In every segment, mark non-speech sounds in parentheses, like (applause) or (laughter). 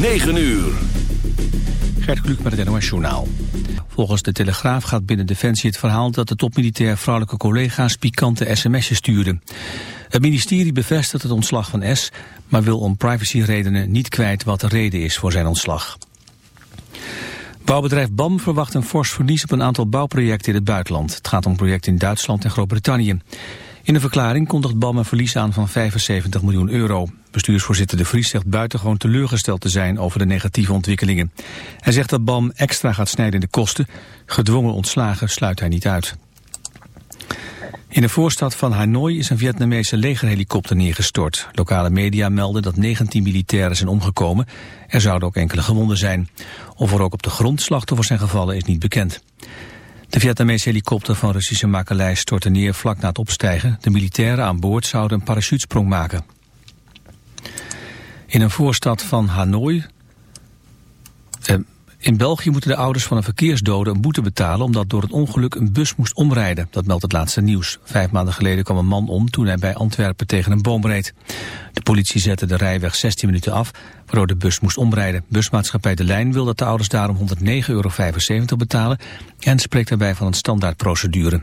9 uur. Gert Kluk met het NOS Journaal. Volgens de Telegraaf gaat binnen Defensie het verhaal dat de topmilitair vrouwelijke collega's pikante sms'jes stuurde. Het ministerie bevestigt het ontslag van S, maar wil om privacyredenen niet kwijt wat de reden is voor zijn ontslag. Bouwbedrijf BAM verwacht een fors verlies op een aantal bouwprojecten in het buitenland. Het gaat om projecten in Duitsland en Groot-Brittannië. In een verklaring kondigt BAM een verlies aan van 75 miljoen euro. Bestuursvoorzitter De Vries zegt buitengewoon teleurgesteld te zijn over de negatieve ontwikkelingen. Hij zegt dat BAM extra gaat snijden in de kosten. Gedwongen ontslagen sluit hij niet uit. In de voorstad van Hanoi is een Vietnamese legerhelikopter neergestort. Lokale media melden dat 19 militairen zijn omgekomen. Er zouden ook enkele gewonden zijn. Of er ook op de grond slachtoffers zijn gevallen is niet bekend. De Vietnamese helikopter van Russische makelij stortte neer vlak na het opstijgen. De militairen aan boord zouden een parachutesprong maken. In een voorstad van Hanoi... Eh, in België moeten de ouders van een verkeersdode een boete betalen... omdat door het ongeluk een bus moest omrijden. Dat meldt het laatste nieuws. Vijf maanden geleden kwam een man om toen hij bij Antwerpen tegen een boom reed. De politie zette de rijweg 16 minuten af, waardoor de bus moest omrijden. Busmaatschappij De Lijn wil dat de ouders daarom 109,75 euro betalen... en spreekt daarbij van een standaardprocedure.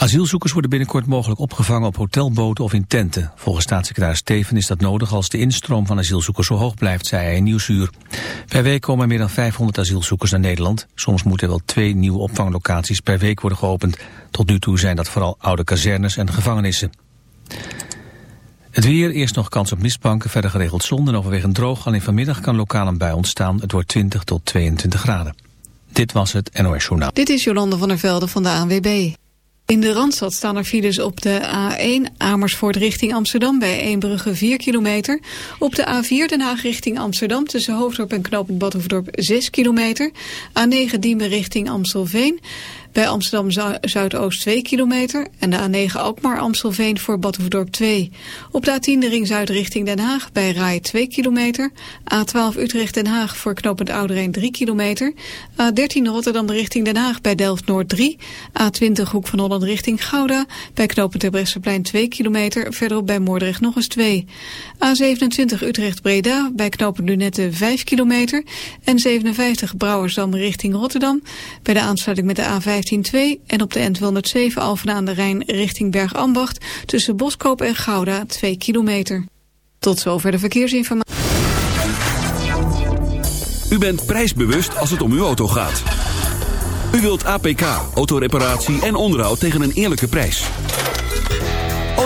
Asielzoekers worden binnenkort mogelijk opgevangen op hotelboten of in tenten. Volgens staatssecretaris Steven is dat nodig als de instroom van asielzoekers zo hoog blijft, zei hij in Nieuwsuur. Per week komen er meer dan 500 asielzoekers naar Nederland. Soms moeten er wel twee nieuwe opvanglocaties per week worden geopend. Tot nu toe zijn dat vooral oude kazernes en gevangenissen. Het weer, eerst nog kans op mistbanken, verder geregeld zon en overwegend droog. Alleen vanmiddag kan lokaal een bui ontstaan. Het wordt 20 tot 22 graden. Dit was het NOS Journaal. Dit is Jolande van der Velde van de ANWB. In de Randstad staan er files op de A1 Amersfoort richting Amsterdam bij Eembrugge 4 kilometer. Op de A4 Den Haag richting Amsterdam tussen Hoofddorp en Knoopend Badhoevedorp 6 kilometer. A9 Diemen richting Amstelveen. Bij Amsterdam Zuidoost 2 kilometer en de A9 Alkmaar Amstelveen voor Badhoevedorp 2. Op de A10 de ring Zuid richting Den Haag bij Rai 2 kilometer. A12 Utrecht Den Haag voor knooppunt Ouderijn 3 kilometer. A13 Rotterdam richting Den Haag bij Delft Noord 3. A20 Hoek van Holland richting Gouda bij knooppunt Terbrechtseplein 2 kilometer. Verderop bij Moordrecht nog eens 2. A27 Utrecht Breda bij knooppunt Lunette 5 kilometer. En 57 Brouwersdam richting Rotterdam bij de aansluiting met de A5 en op de N207 Alphen aan de Rijn richting Bergambacht tussen Boskoop en Gouda 2 kilometer. Tot zover de verkeersinformatie. U bent prijsbewust als het om uw auto gaat. U wilt APK, autoreparatie en onderhoud tegen een eerlijke prijs.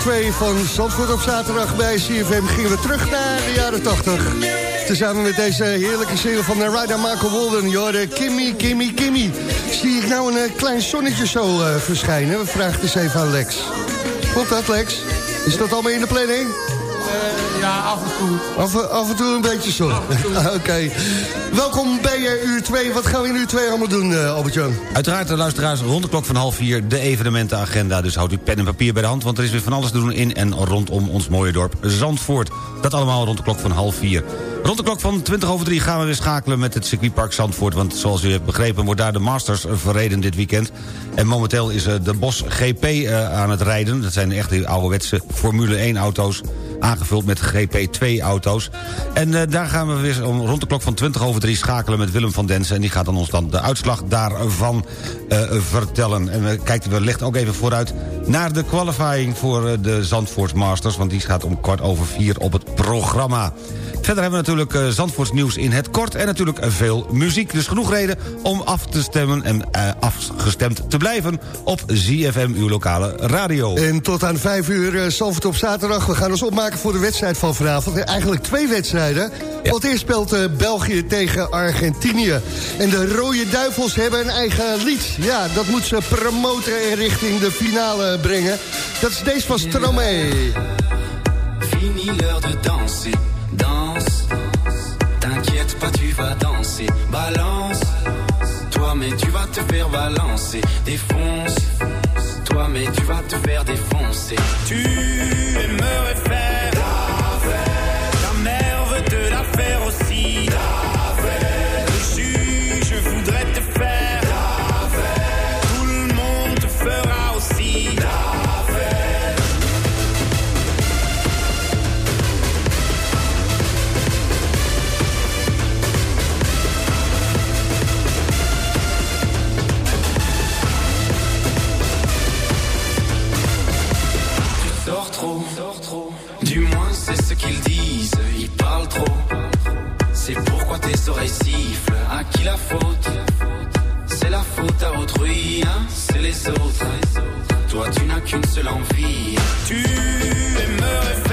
2 van Zandvoort op zaterdag bij CFM gingen we terug naar de jaren 80. Tezamen met deze heerlijke single van de Ryder Marco Walden. Jorde, Kimmy, Kimmy, Kimmy. Zie ik nou een eh, klein zonnetje zo eh, verschijnen? We vragen eens even aan Lex. Klopt dat, Lex? Is dat allemaal in de planning? Ja, af en toe. Af, af en toe een beetje zon. (laughs) Oké. Welkom bij uur 2. Wat gaan we in uur 2 allemaal doen, eh, Albert-Jan? Uiteraard, de luisteraars, rond de klok van half vier... de evenementenagenda, dus houd u pen en papier bij de hand... want er is weer van alles te doen in en rondom ons mooie dorp Zandvoort. Dat allemaal rond de klok van half vier. Rond de klok van 20 over 3 gaan we weer schakelen met het circuitpark Zandvoort... want zoals u hebt begrepen wordt daar de Masters verreden dit weekend. En momenteel is eh, de Bos GP eh, aan het rijden. Dat zijn echt die ouderwetse Formule 1 auto's aangevuld met GP2-auto's. En uh, daar gaan we weer om rond de klok van 20 over 3 schakelen met Willem van Densen... en die gaat dan ons dan de uitslag daarvan uh, vertellen. En we kijken wellicht ook even vooruit naar de qualifying voor de Zandvoort Masters... want die gaat om kwart over vier op het programma. Verder hebben we natuurlijk uh, Zandvoorts nieuws in het kort... en natuurlijk veel muziek. Dus genoeg reden om af te stemmen en uh, afgestemd te blijven... op ZFM, uw lokale radio. En tot aan vijf uur uh, Zandvoort op zaterdag. We gaan ons opmaken voor de wedstrijd van vanavond. Eigenlijk twee wedstrijden. Ja. Want eerst speelt België tegen Argentinië. En de Rode Duivels hebben een eigen lied. Ja, dat moet ze promoten en richting de finale brengen. Dat is deze van Stromae. Fini l'heure de danser tu vas danser. Balance. Toi, mais tu vas te faire balancer. Défonce. Toi, mais tu vas te faire défoncer. Tu aimerais faire la faute C'est la faute à autrui, hein c'est les autres. Toi tu n'as qu'une seule envie. Tu aimerais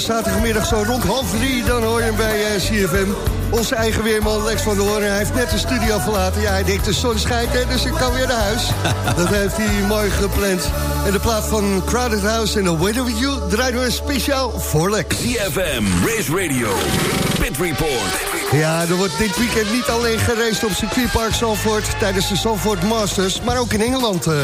zaterdagmiddag zo rond half drie, dan hoor je hem bij uh, CFM. Onze eigen weerman Lex van der Hoorn, hij heeft net de studio verlaten. Ja, hij denkt de zon schijnt, hè, dus ik kan weer naar huis. (laughs) Dat heeft hij mooi gepland. En de plaat van Crowded House en The Weather With You draaien we speciaal voor Lex. CFM, Race Radio, Pit Report. Ja, er wordt dit weekend niet alleen geraced op circuitpark Zalvoort... tijdens de Zalvoort Masters, maar ook in Engeland... Uh...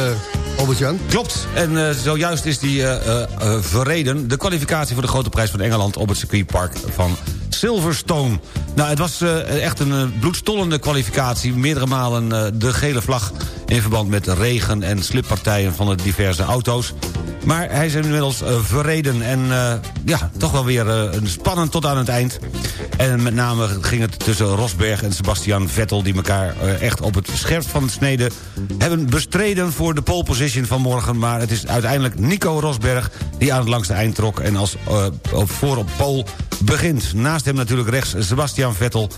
Albert-Jan? Klopt. En uh, zojuist is die uh, uh, verreden. De kwalificatie voor de grote prijs van Engeland... op het circuitpark van Silverstone. Nou, het was echt een bloedstollende kwalificatie. Meerdere malen de gele vlag in verband met regen... en slippartijen van de diverse auto's. Maar hij is inmiddels uh, verreden en uh, ja, toch wel weer uh, spannend tot aan het eind. En met name ging het tussen Rosberg en Sebastian Vettel... die elkaar echt op het scherpst van het snede hebben bestreden... voor de pole position van morgen. Maar het is uiteindelijk Nico Rosberg die aan het langste eind trok... en als op, voor pole begint. Naast hem natuurlijk rechts Sebastian Vettel.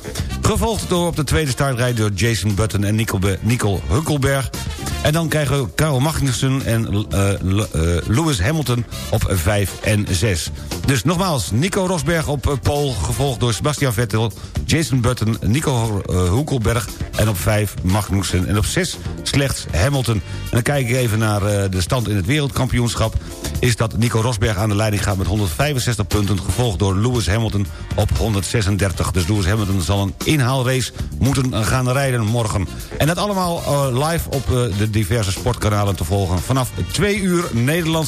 Gevolgd door op de tweede startrij door Jason Button en Nico, Nico Huckelberg. En dan krijgen we Karel Magnussen en uh, Lewis Hamilton op 5 en 6. Dus nogmaals, Nico Rosberg op pole, gevolgd door Sebastian Vettel... Jason Button, Nico uh, Hulkelberg en op 5 Magnussen. En op 6 slechts Hamilton. En dan kijk ik even naar de stand in het wereldkampioenschap... is dat Nico Rosberg aan de leiding gaat met 165 punten... gevolgd door Lewis Hamilton op 136. Dus Lewis Hamilton zal een inhaalrace moeten gaan rijden morgen. En dat allemaal live op de diverse sportkanalen te volgen. Vanaf 2 uur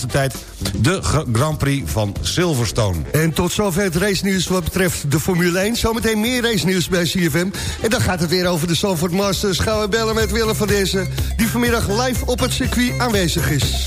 Tijd de Grand Prix van Silverstone. En tot zover het race nieuws wat betreft de Formule 1. Zometeen meer race nieuws bij CFM. En dan gaat het weer over de Salford Masters. Gaan we bellen met Willem van deze, die vanmiddag live op het circuit aanwezig is.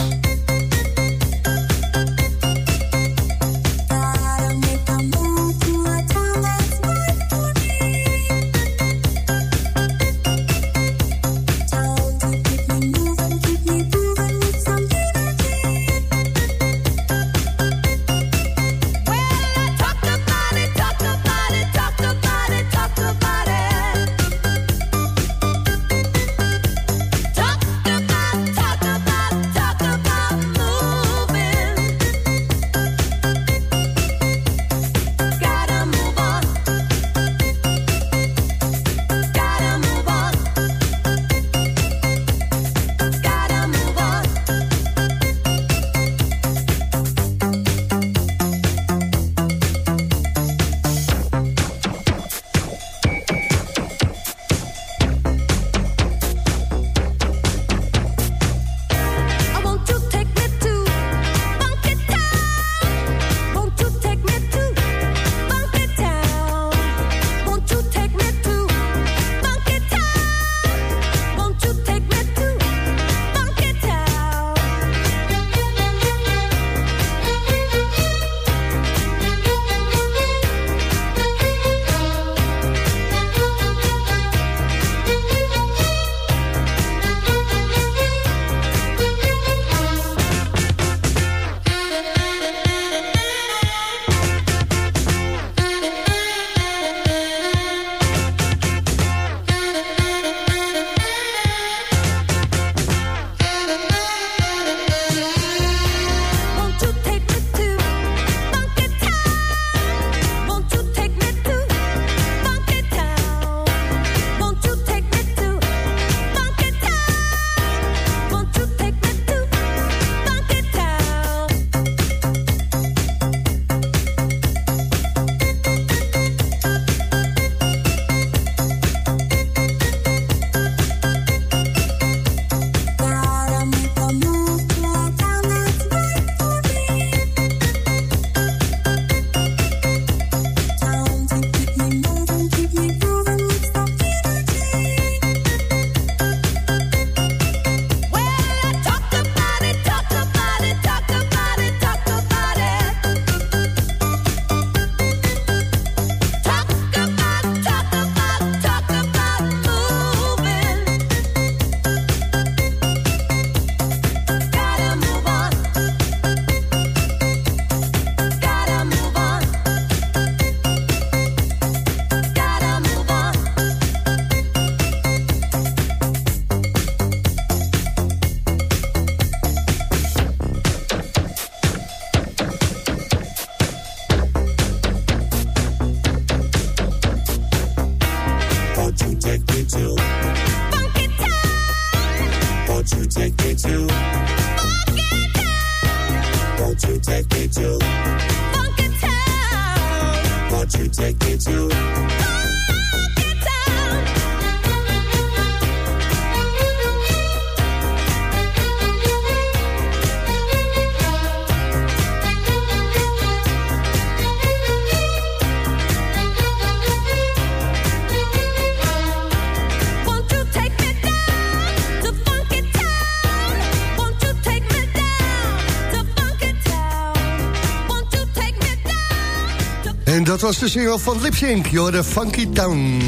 Dat was de single van Lip Sync, joh, de Funky Town.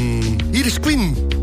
Hier is Queen.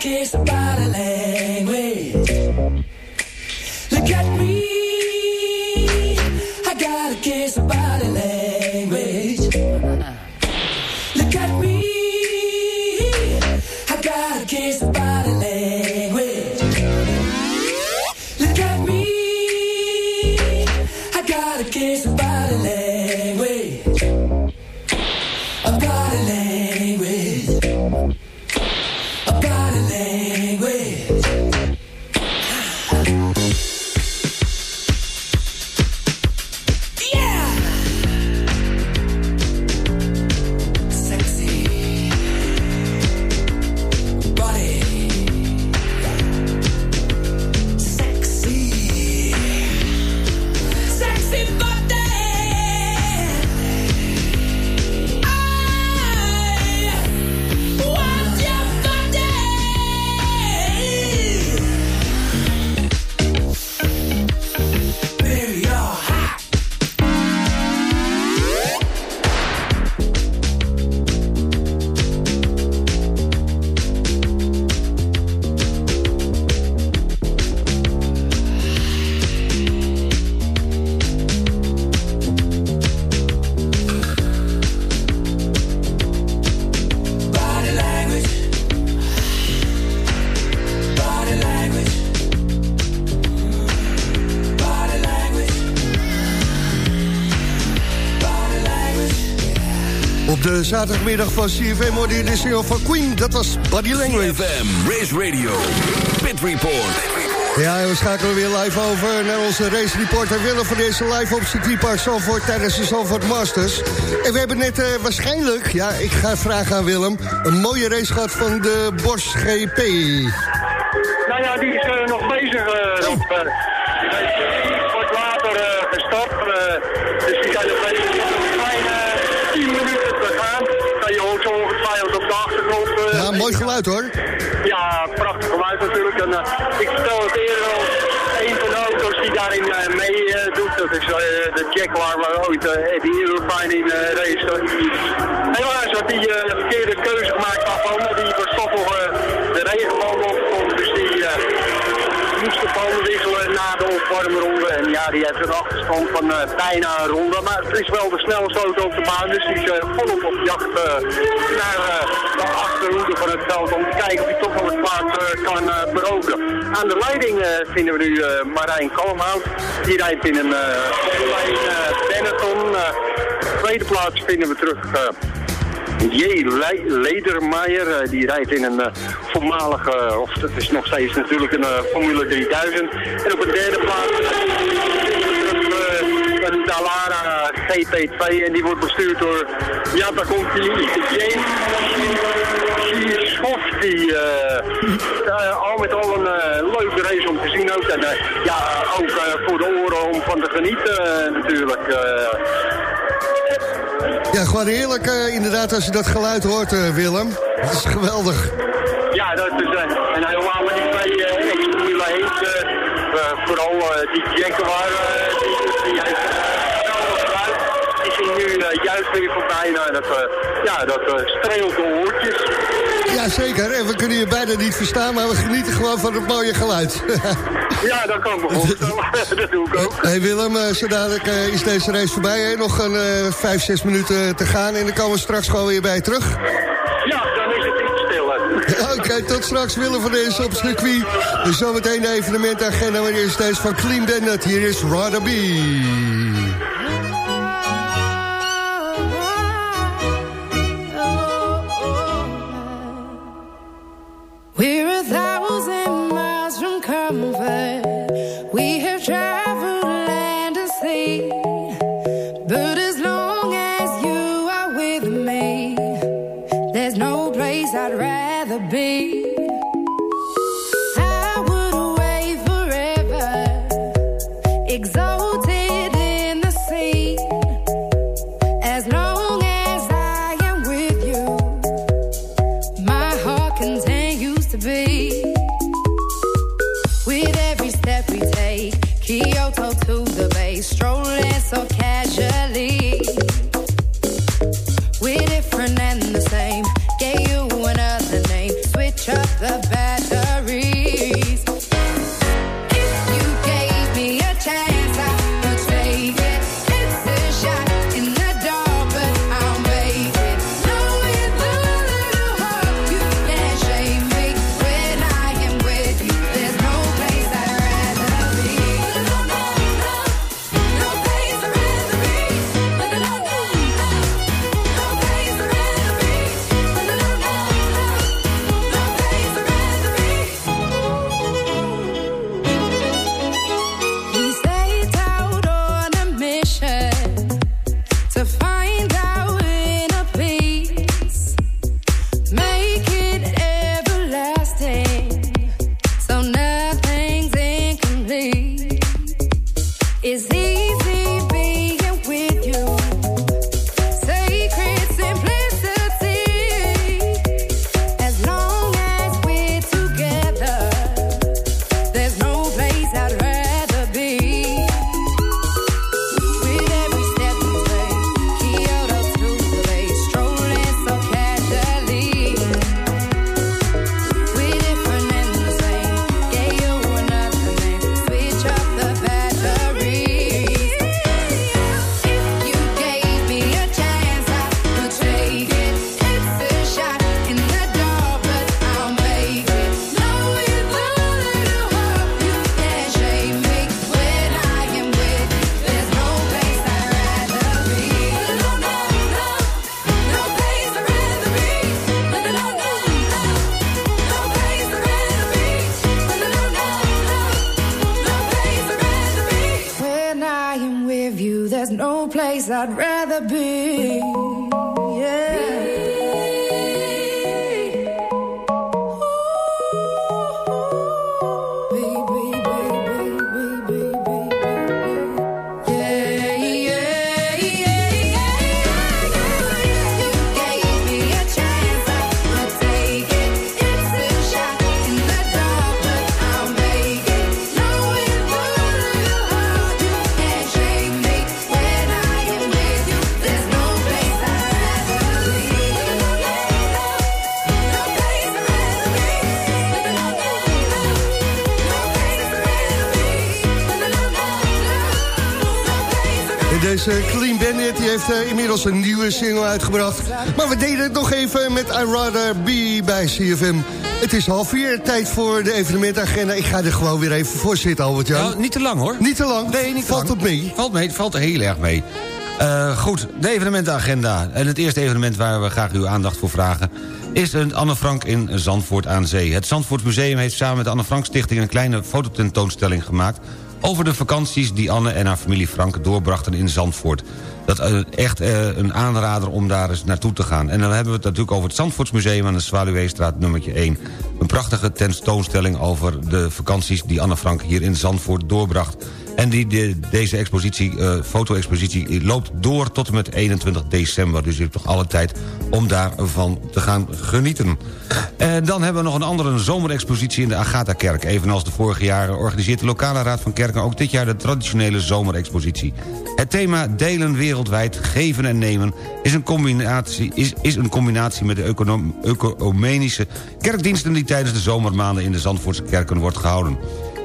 kiss zaterdagmiddag van CFM hoorde je de van Queen. Dat was Buddy Language. CFM, Race Radio, Pit Report. Ja, we schakelen weer live over naar onze race reporter Willem van deze live op circuitpark Zalvoort tijdens de Zalvoort Masters. En we hebben net eh, waarschijnlijk, ja, ik ga vragen aan Willem, een mooie race gehad van de Bosch GP. Nou ja, die is eh, nog bezig, eh, uh, op, later gestart, dus die zijn nog bezig. Op achtergrond. ja, mooi geluid hoor. Ja, prachtig geluid natuurlijk. En, uh, ik vertel het eerder al, een van de auto's die daarin uh, mee uh, doet, dat is de Jaguar waar ooit Eddie Irvine in race. Helaas had hij de verkeerde keuze gemaakt van, die was toch nog de dus die moest de wisselen na de opwarmronde. En ja, die heeft een achterstand van uh, bijna een ronde. Maar het is wel de snelste auto op de baan. Dus die is uh, volop op jacht uh, naar de achterhoede van het veld. Om te kijken of hij toch nog het plaats kan veroveren. Aan de leiding vinden we nu Marijn Kalmhout. Die rijdt in een uh, Benetton. tweede plaats vinden we terug J. Ledermaier, die rijdt in een voormalige, of het is nog steeds natuurlijk een Formule 3000. En op de derde plaats een Dallara GP2 en die wordt bestuurd door, ja daar komt die James Schofty. Uh, al met al een leuke race om te zien ook. En ja, ook voor de oren om van te genieten natuurlijk. Ja, gewoon heerlijk uh, inderdaad als je dat geluid hoort, uh, Willem. Dat is geweldig. Ja, dat is uh, en helemaal met die twee uh, ex-Formule 1. vooral die Jaguar, die, die Die zien nu juist weer voorbij. Nou, dat, ja, dat streelt de oortjes. Ja, zeker. En we kunnen je bijna niet verstaan, maar we genieten gewoon van het mooie geluid. (laughs) ja, dat kan me (laughs) (laughs) dat doe ik ook. Hey Willem, zo dadelijk is deze race voorbij. Hè? Nog een uh, 5, 6 minuten te gaan en dan komen we straks gewoon weer bij terug. Ja, dan is het iets stiller. Oké, okay, tot straks Willem van deze op circuit. Dus zometeen de evenementagenda, maar eerst deze van Clean Bandit. Hier is Rada B. deze Clean Bandit die heeft eh, inmiddels een nieuwe single uitgebracht. Maar we deden het nog even met I Rather Be bij CFM. Het is half vier, tijd voor de evenementagenda. Ik ga er gewoon weer even voor zitten, Albert-Jan. Nou, niet te lang hoor. Niet te lang? Nee, niet Valt het mee? Valt mee, het valt heel erg mee. Eh, goed, de evenementenagenda. En het eerste evenement waar we graag uw aandacht voor vragen... is een Anne Frank in Zandvoort aan Zee. Het Zandvoort Museum heeft samen met de Anne Frank Stichting... een kleine fototentoonstelling gemaakt... over de vakanties die Anne en haar familie Frank doorbrachten in Zandvoort. Dat is echt eh, een aanrader om daar eens naartoe te gaan. En dan hebben we het natuurlijk over het Zandvoortsmuseum... aan de Zwaluweestraat nummertje 1. Een prachtige tentoonstelling over de vakanties... die Anne Frank hier in Zandvoort doorbracht. En die, de- deze expositie, eh, foto-expositie loopt door tot en met 21 december. Dus je hebt toch alle tijd om daarvan te gaan genieten. En dan hebben we nog een andere zomerexpositie in de Agatha-kerk. Evenals de vorige jaren organiseert de lokale raad van kerken... ook dit jaar de traditionele zomerexpositie. Het thema delen wereldwijd, geven en nemen... is een combinatie, is, is een combinatie met de econom- ecumenische kerkdiensten... die tijdens de zomermaanden in de Zandvoortse kerken wordt gehouden.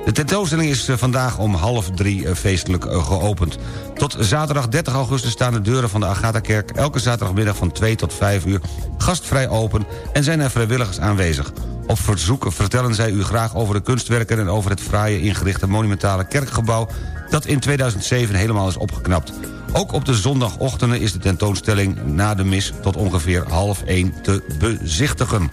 De tentoonstelling is eh, vandaag om half drie eh, feestelijk eh, geopend. Tot zaterdag 30 augustus staan de deuren van de Agatha-kerk... elke zaterdagmiddag van 2 tot 5 uur gastvrij open... en zijn er vrijwilligers aanwezig. Op verzoek vertellen zij u graag over de kunstwerken... en over het fraaie ingerichte monumentale kerkgebouw... dat in 2007 helemaal is opgeknapt. Ook op de zondagochtenden is de tentoonstelling na de mis... tot ongeveer half 1 te bezichtigen.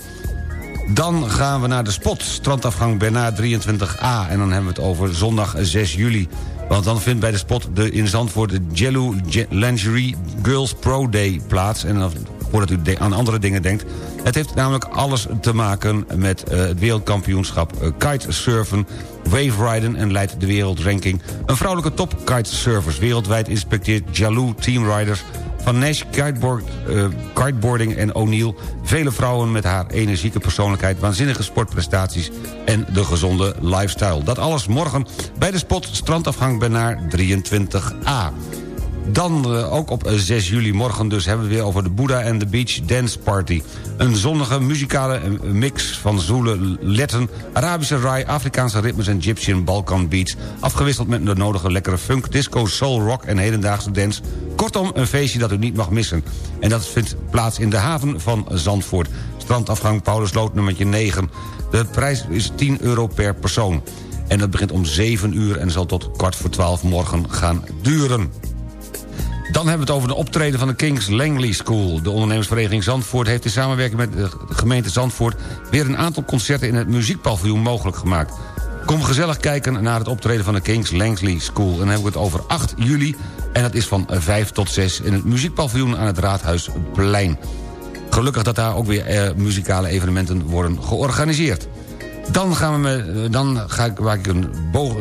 Dan gaan we naar de spot, strandafgang Bernard 23A. En dan hebben we het over zondag 6 juli. Want dan vindt bij de spot de, in Zandvoort de Jello Je- Lingerie Girls Pro Day plaats. En voordat u aan andere dingen denkt... het heeft namelijk alles te maken met eh, het wereldkampioenschap eh, kitesurfen... wave riden en leidt de wereldranking. Een vrouwelijke top kitesurfers. Wereldwijd inspecteert Jalou teamriders van Nash Kiteboard, eh, Kiteboarding en O'Neill... vele vrouwen met haar energieke persoonlijkheid... waanzinnige sportprestaties en de gezonde lifestyle. Dat alles morgen bij de spot Strandafgang Benaar 23A. Dan eh, ook op eh, 6 juli morgen dus hebben we weer over de Buddha and the Beach Dance Party. Een zonnige muzikale eh, mix van zoele letten, Arabische rai, Afrikaanse ritmes en Egyptian Balkan beats. Afgewisseld met de nodige lekkere funk, disco, soul, rock en hedendaagse dance. Kortom, een feestje dat u niet mag missen. En dat vindt plaats in de haven van Zandvoort. Strandafgang Paulusloot nummertje 9. De prijs is 10 euro per persoon. En dat begint om 7 uur en zal tot kwart voor 12 morgen gaan duren. Dan hebben we het over de optreden van de Kings Langley School. De ondernemersvereniging Zandvoort heeft in samenwerking met de gemeente Zandvoort... weer een aantal concerten in het muziekpaviljoen mogelijk gemaakt. Kom gezellig kijken naar het optreden van de Kings Langley School. En dan hebben we het over 8 juli en dat is van 5 tot 6... in het muziekpaviljoen aan het Raadhuisplein. Gelukkig dat daar ook weer eh, muzikale evenementen worden georganiseerd. Dan, gaan we met, dan ga ik, maak ik een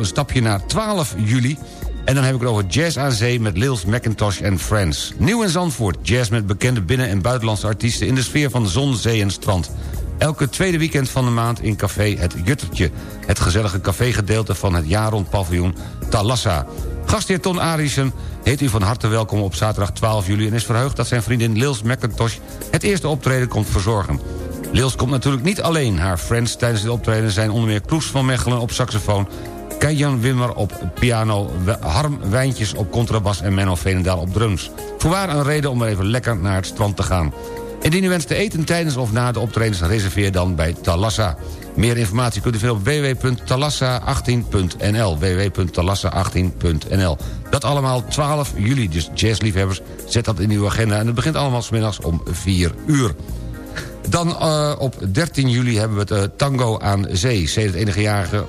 stapje naar 12 juli... En dan heb ik het over Jazz aan Zee met Lils McIntosh en Friends. Nieuw in Zandvoort, jazz met bekende binnen- en buitenlandse artiesten... in de sfeer van zon, zee en strand. Elke tweede weekend van de maand in café Het Juttertje. Het gezellige cafégedeelte van het jaar rond paviljoen Talassa. Gastheer Ton Arissen heet u van harte welkom op zaterdag 12 juli... en is verheugd dat zijn vriendin Lils McIntosh het eerste optreden komt verzorgen. Lils komt natuurlijk niet alleen. Haar friends tijdens dit optreden zijn onder meer Kloes van Mechelen op saxofoon... Keijan Wimmer op piano, Harm Wijntjes op contrabas en Menno Veenendaal op drums. Voorwaar een reden om er even lekker naar het strand te gaan. Indien u wenst te eten tijdens of na de optredens, reserveer dan bij Talassa. Meer informatie kunt u vinden op www.talassa18.nl www.talassa18.nl Dat allemaal 12 juli, dus jazzliefhebbers, zet dat in uw agenda. En het begint allemaal smiddags om 4 uur. Dan eh, op 13 juli hebben we het eh, Tango aan Zee. Sedert enige jaren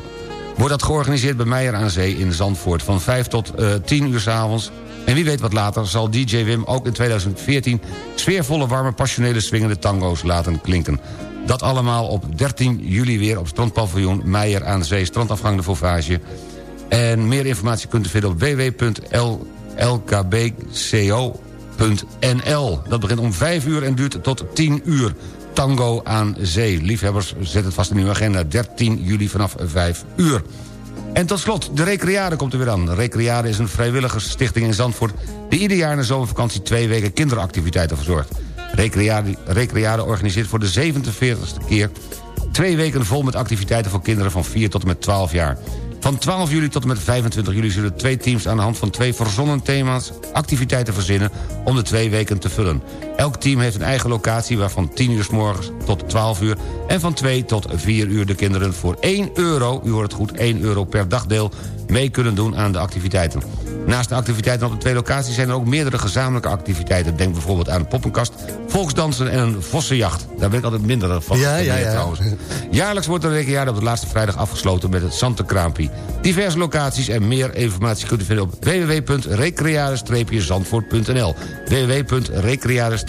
wordt dat georganiseerd bij Meijer aan Zee in Zandvoort. Van 5 tot eh 10 uur s'avonds En wie weet wat later zal DJ Wim ook in 2014... sfeervolle, warme, passionele, swingende tango's laten klinken. Dat allemaal op 13 juli weer op strandpaviljoen Meijer aan Zee... strandafgang de Fauvage. En meer informatie kunt u vinden op www.lkbco.nl. Dat begint om 5 uur en duurt tot 10 uur. Tango aan Zee. Liefhebbers, zet het vast in uw agenda. 13 juli vanaf 5 uur. En tot slot, de Recreade komt er weer aan. De Recreade is een vrijwilligersstichting in Zandvoort... die ieder jaar in de zomervakantie twee weken kinderactiviteiten verzorgt. Recreade, Recreade organiseert voor de 47ste keer... twee weken vol met activiteiten voor kinderen van 4 tot en met 12 jaar. Van 12 juli tot en met 25 juli zullen twee teams aan de hand van twee verzonnen thema's activiteiten verzinnen om de twee weken te vullen. Elk team heeft een eigen locatie waarvan 10 uur s morgens tot 12 uur en van 2 tot 4 uur de kinderen voor 1 euro, u hoort het goed, 1 euro per dagdeel mee kunnen doen aan de activiteiten. Naast de activiteiten op de twee locaties zijn er ook meerdere gezamenlijke activiteiten. Denk bijvoorbeeld aan een poppenkast, volksdansen en een vossenjacht. Daar ben ik altijd minder van. Ja, ja, ja. Trouwens. Jaarlijks wordt de rekenjaar op de laatste vrijdag afgesloten met het Santekraampie. Diverse locaties en meer informatie kunt u vinden op www.recreade-zandvoort.nl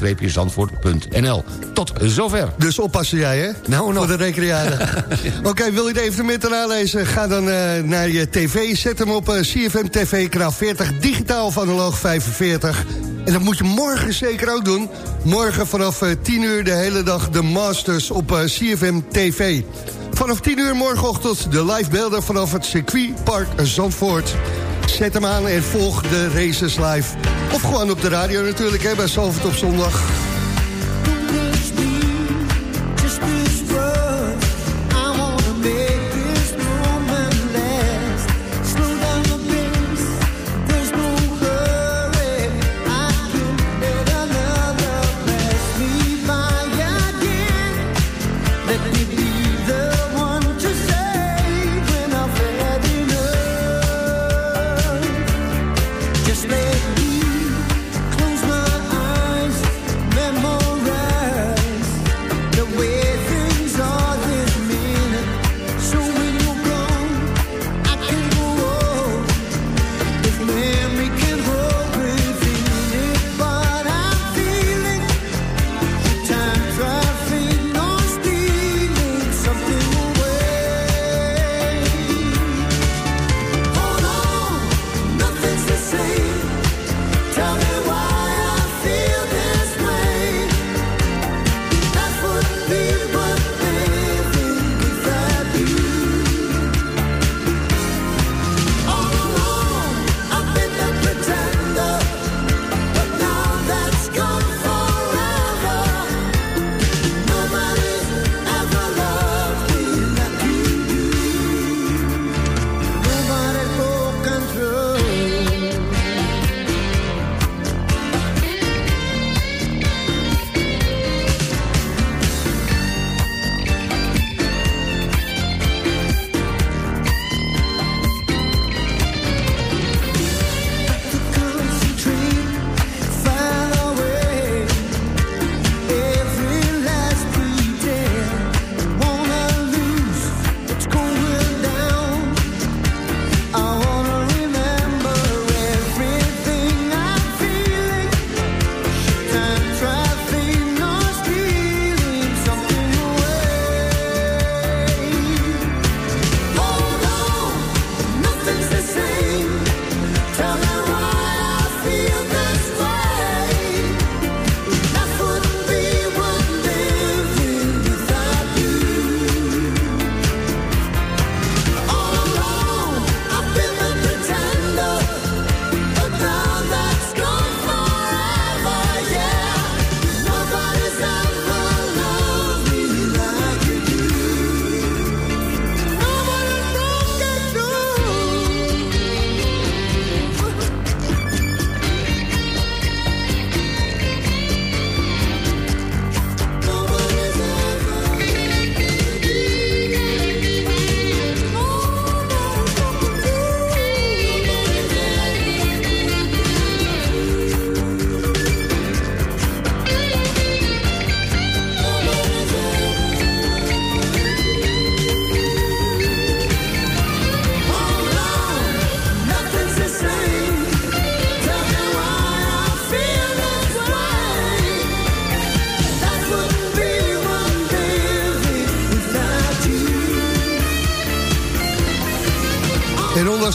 www.recreade-zandvoort.nl Tot zover. Dus oppassen jij, hè? Nou, nog. Voor de recreade. (laughs) Oké, wil je de evenementen nalezen? Ga dan uh, naar je tv. Zet hem op uh, CFM TV, kanaal 40, digitaal of analoog 45. En dat moet je morgen zeker ook doen. Morgen vanaf uh, 10 uur de hele dag de Masters op CFM TV. Vanaf 10 uur morgenochtend de live beelden vanaf het circuitpark Zandvoort. Zet hem aan en volg de races live. Of gewoon op de radio natuurlijk, hè, bij Zalvert op zondag.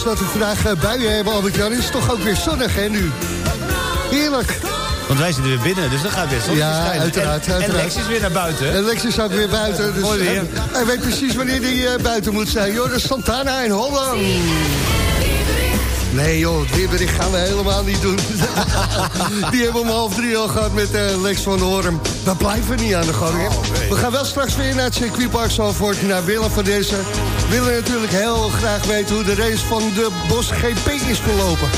Dat we vandaag eh, buien hebben, Albert-Jan, is het toch ook weer zonnig, hè, nu? Heerlijk. Want wij zitten weer binnen, dus dan gaat weer zonnetje Ja, schijnen. uiteraard, En, en uiteraard. Lex is weer naar buiten. En Lex is ook weer buiten, dus Mooi weer. hij, hij weet precies wanneer hij eh, buiten moet zijn. Joh, de Santana in Holland. Nee joh, het weerbericht gaan we helemaal niet doen. (laughs) Die hebben om half drie al gehad met eh, Lex van Horm. We blijven niet aan de gang. hè. We gaan wel straks weer naar het circuitpark Zalvoort, naar Willem van deze. Willen natuurlijk heel graag weten hoe de race van de Bos GP is verlopen.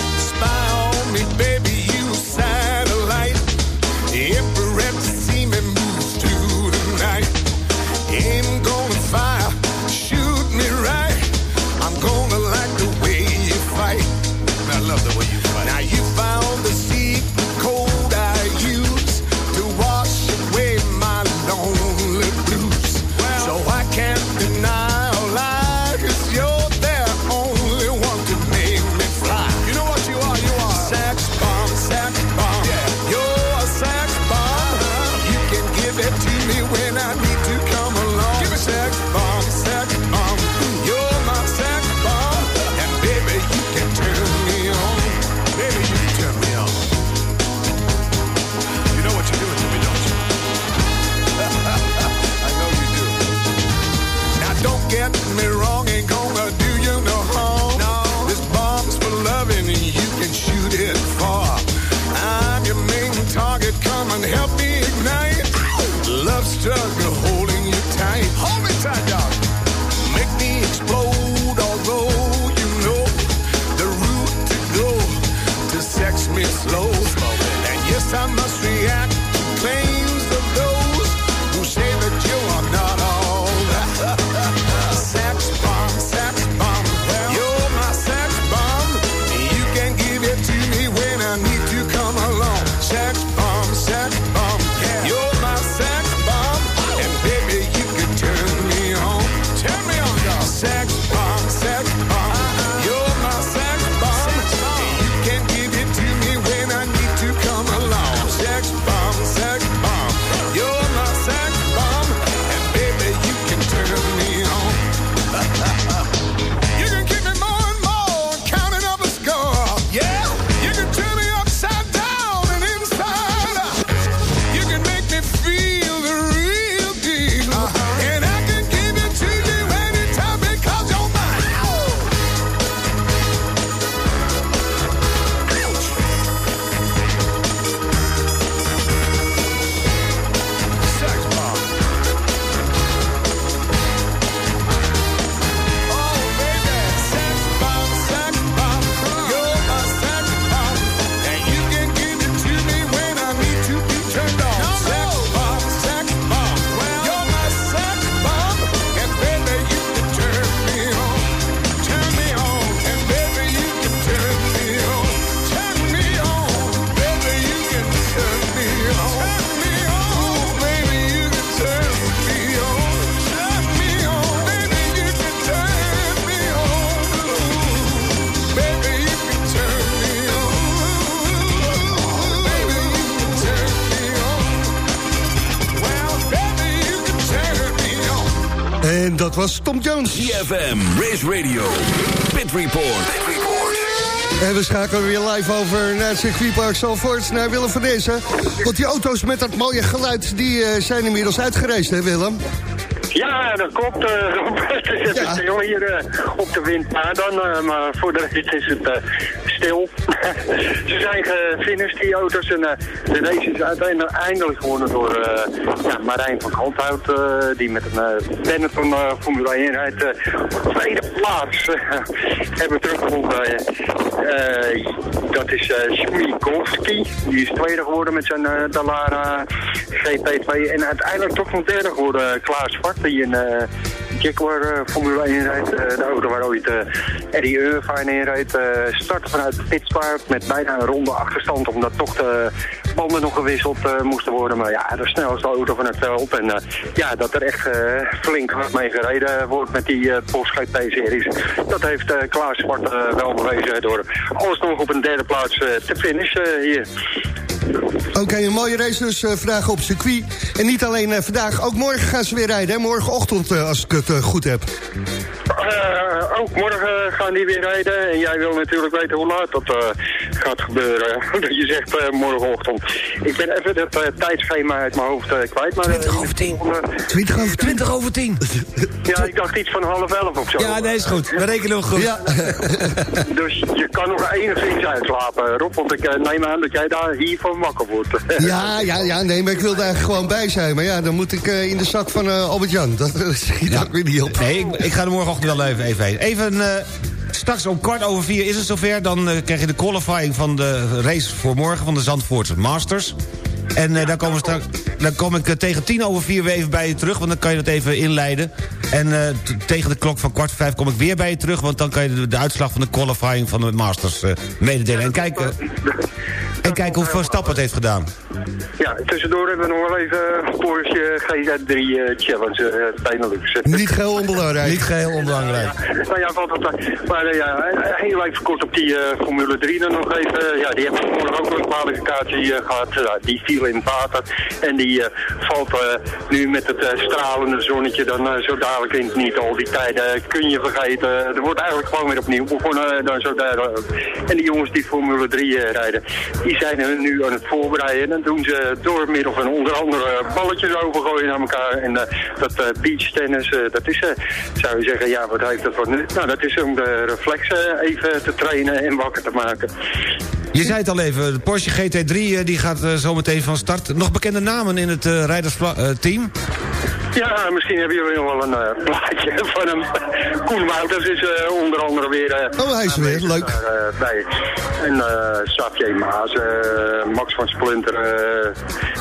En dat was Tom Jones. CFM, Race Radio, Pit Report. En we schakelen weer live over naar het circuitpark Zalvoort, naar Willem van Dezen. Want die auto's met dat mooie geluid, die eh, zijn inmiddels uitgereisd, hè Willem? Ja, dat klopt. eh (laughs) Rob. Het is Ja. stil hier eh, op de windbaan dan, eh, maar voor de rest is het stil. (laughs) Ze zijn gefinished, die auto's. En eh, de race is uiteindelijk eindelijk gewonnen door eh, ja, Marijn van Kalthout, eh, die met een Benetton Formule 1 rijdt. op tweede plaats (laughs) hebben teruggevonden. dat is Smikowski. Die is tweede geworden met zijn Dallara GP2. En uiteindelijk toch nog derde geworden, Klaas Zwart. Die Jaguar eh, Formule 1 rijdt. eh, de auto waar ooit eh, Eddie Irvine in eh start vanuit de pitstart met bijna een ronde achterstand. Omdat toch de banden nog gewisseld eh, moesten worden. Maar ja, de snelste auto van het veld. En eh, ja, dat er echt eh, flink hard mee gereden wordt met die Porsche GP-series. Dat heeft Klaas Zwart wel bewezen door alles nog op een derde plaats te finishen hier. Oké, een mooie race dus eh, vandaag op circuit. En niet alleen vandaag, ook morgen gaan ze weer rijden. Hè? Morgenochtend, als ik het goed heb. Nou, morgen gaan die weer rijden. En jij wil natuurlijk weten hoe laat dat gaat gebeuren. (laughs) dat je zegt morgenochtend. Ik ben even het uh, tijdschema uit mijn hoofd kwijt. Maar, 20 over 10. 20 over 20 over 10. ja, ik dacht iets van half elf of zo. Ja, nee, is goed. We rekenen nog goed. Ja. (laughs) dus je kan nog enigszins uitslapen, Rob. Want ik neem aan dat jij daar hiervan wakker wordt. (laughs) ja, ja, ja, nee, maar ik wil daar gewoon bij zijn. Maar ja, dan moet ik in de zak van Albert-Jan. (laughs) Dat schiet Ja. ook weer niet op. Nee, ik, ik ga er morgenochtend wel even, even heen. Even, eh, straks om kwart over vier is het zover. Dan eh, krijg je de qualifying van de race voor morgen van de Zandvoortse Masters. En eh, daar komen straks, dan kom ik eh, tegen tien over vier weer even bij je terug... want dan kan je dat even inleiden. En tegen de klok van kwart voor vijf kom ik weer bij je terug... want dan kan je de, de uitslag van de qualifying van de Masters mededelen. En kijken, en kijken hoe Verstappen het heeft gedaan. Ja, tussendoor hebben we nog wel even Porsche GZ3 eh, Challenge uh, Benelux. Niet geheel onbelangrijk. Niet geheel onbelangrijk. Nou ja, valt dat, maar eh, ja, heel even kort op die eh, Formule 3 dan nog even. ja, die hebben vanmorgen ook een kwalificatie eh, gehad. Die viel in het water. En die eh, valt eh, nu met het eh, stralende zonnetje dan eh, zo dadelijk in het niet. Al die tijden kun je vergeten. Er wordt eigenlijk gewoon weer opnieuw begonnen eh, dan zo dadelijk. En die jongens die Formule 3 eh, rijden, die zijn er nu aan het voorbereiden. En dan doen ze door middel van onder andere balletjes overgooien naar elkaar. En eh, dat eh, beachtennis, eh, dat is, zou je zeggen, ja, wat heeft dat voor nut? Nou, dat is om de reflexen even te trainen en wakker te maken. Je zei het al even, de Porsche GT3 eh, die gaat zo meteen van start. Nog bekende namen in het rijdersteam? Ja, misschien hebben jullie nog wel een plaatje van hem. Koen Wouters is onder andere weer... Oh, hij is weer. Leuk. bij. En eh Xavier Maas, Max van Splinter, eh,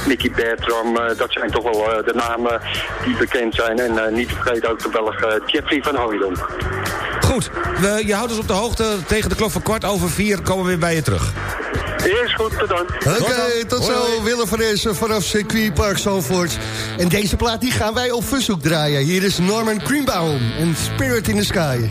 Nicky Bertram. eh, dat zijn toch wel eh, de namen die bekend zijn. En eh, niet te vergeten ook de Belg eh, Jeffrey van Hooydonk. Goed, we, je houdt ons op de hoogte. Tegen de klok van kwart over vier komen we weer bij je terug. Eerst goed, dan. Oké, tot zo. Willem van Dezen vanaf circuitpark Zalvoort. En deze plaat die gaan wij op verzoek draaien. Hier is Norman Greenbaum en Spirit in the Sky.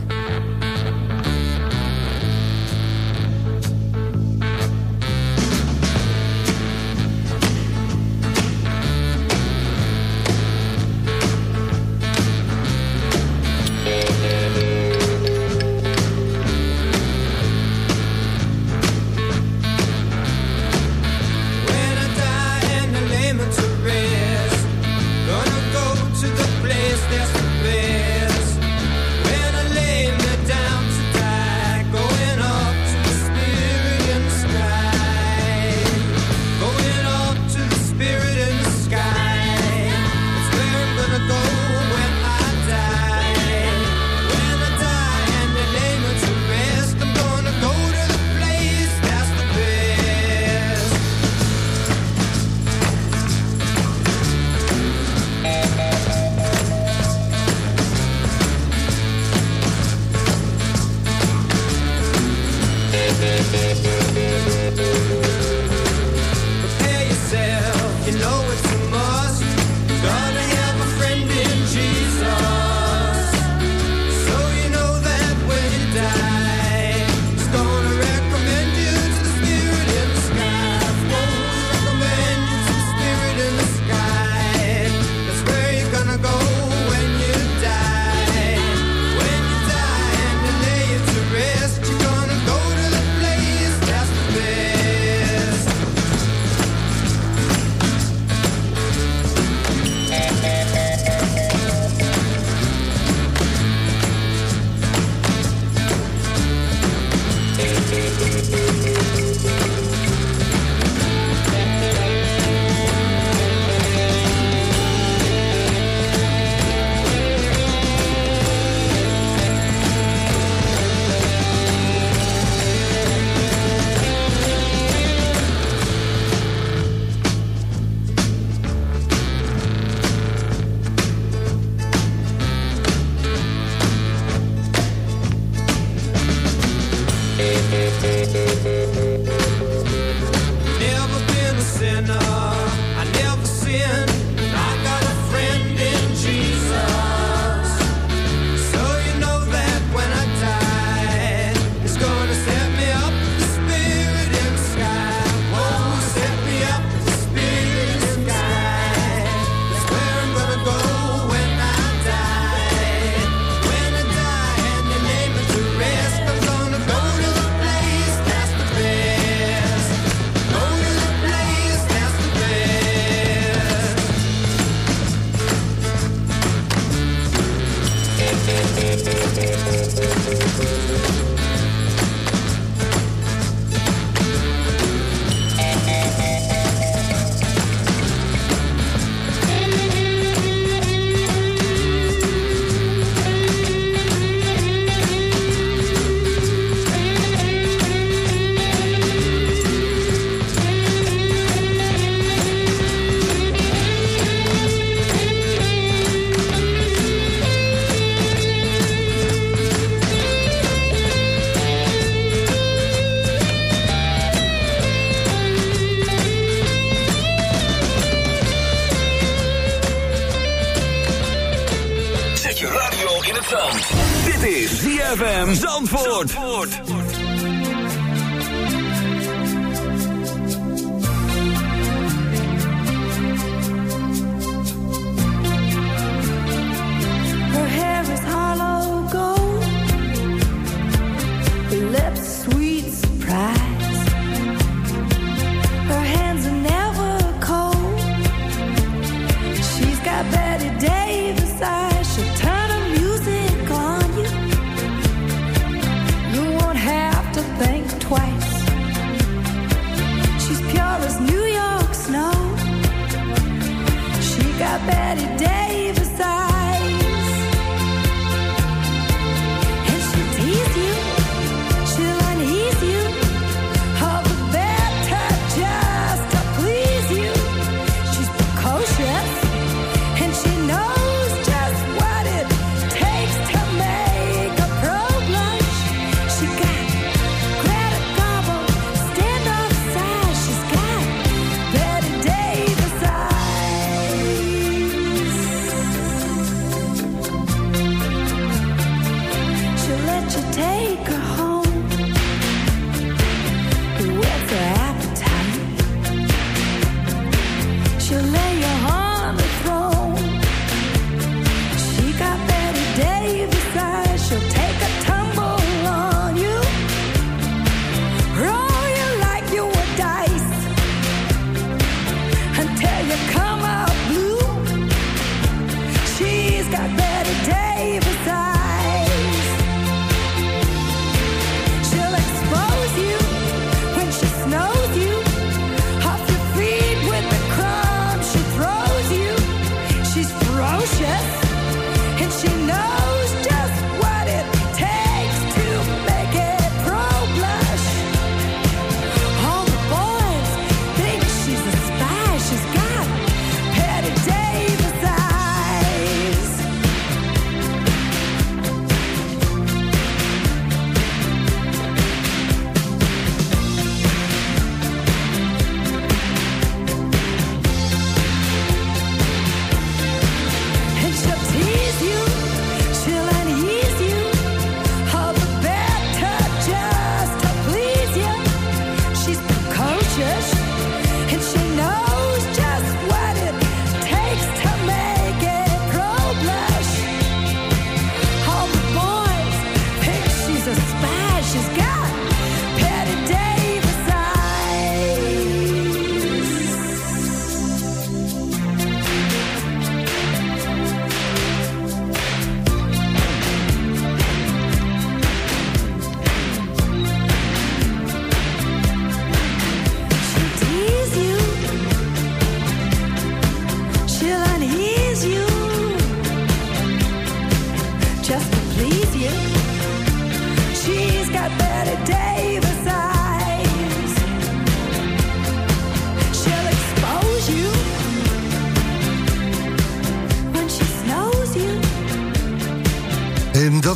Radio in het zand. Dit is ZFM Zandvoort.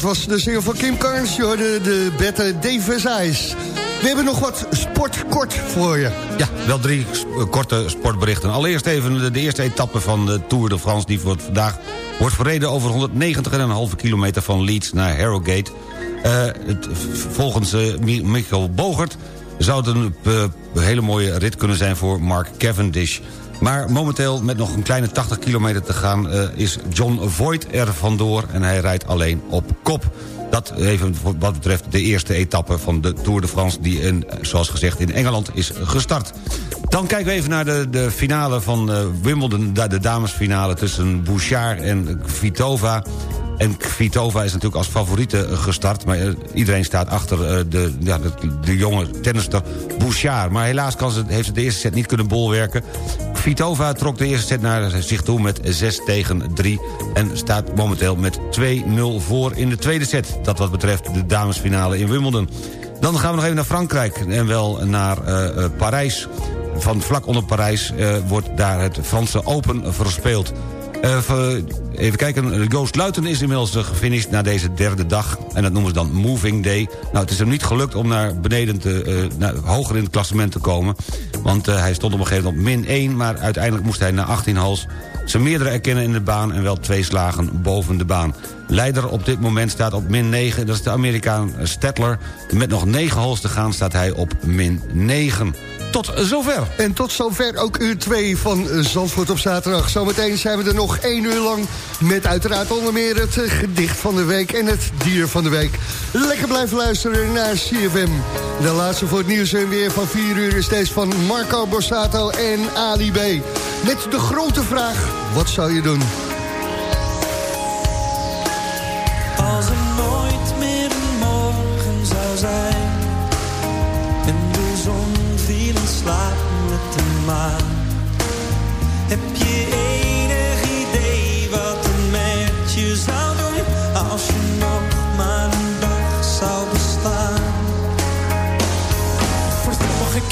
Was de single van Kim Carnes, hoorde de Bette Davis Eyes. We hebben nog wat sportkort voor je. Ja, wel drie eh, korte sportberichten. Allereerst even de, de eerste etappe van de Tour de France... die voor vandaag wordt verreden over 190,5 kilometer van Leeds naar Harrogate. Eh, volgens Mi- Michael Bogert zou het een hele mooie rit kunnen zijn voor Mark Cavendish. Maar momenteel met nog een kleine 80 kilometer te gaan... eh, is John Voigt er vandoor en hij rijdt alleen op kop. Dat even wat betreft de eerste etappe van de Tour de France... die, in, zoals gezegd, in Engeland is gestart. Dan kijken we even naar de, de finale van eh, Wimbledon... de damesfinale tussen Bouchard en Vitova. En Kvitova is natuurlijk als favoriete gestart... maar eh, iedereen staat achter eh, de, ja, de, jonge tennister Bouchard. Maar helaas kan ze, heeft ze de eerste set niet kunnen bolwerken. Kvitova trok de eerste set naar zich toe met 6 tegen 3... en staat momenteel met 2-0 voor in de tweede set. Dat wat betreft de damesfinale in Wimbledon. Dan gaan we nog even naar Frankrijk en wel naar Parijs. Van vlak onder Parijs wordt daar het Franse Open verspeeld. Uh, even kijken, Joost Luiten is inmiddels gefinished na deze derde dag. En dat noemen ze dan Moving Day. Nou, het is hem niet gelukt om naar beneden te, uh, naar, hoger in het klassement te komen. Want uh, hij stond op een gegeven moment op min 1... maar uiteindelijk moest hij naar 18 hals zijn meerdere erkennen in de baan... en wel twee slagen boven de baan. Leider op dit moment staat op min 9, dat is de Amerikaan Stedtler. Met nog 9 holes te gaan staat hij op min 9. Tot zover. En tot zover ook uur 2 van Zandvoort op zaterdag. Zometeen zijn we er nog één uur lang... met uiteraard onder meer het gedicht van de week en het dier van de week. Lekker blijven luisteren naar CFM. De laatste voor het nieuws en weer van 4 uur is deze van Marco Borsato en Ali B. Met de grote vraag, wat zou je doen? Als er nooit meer een morgen zou zijn slaap met de maan. Heb je enig idee wat een met je zou doen Als je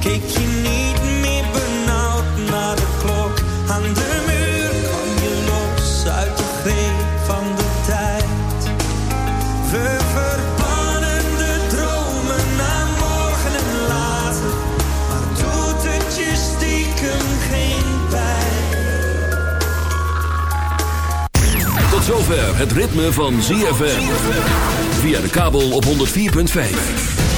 Keek je niet meer benauwd naar de klok aan de muur Kwam je los uit de greep van de tijd We verbannen de dromen naar morgen en later Maar doet het je stiekem geen pijn Tot zover het ritme van ZFM. Via de kabel op 104.5.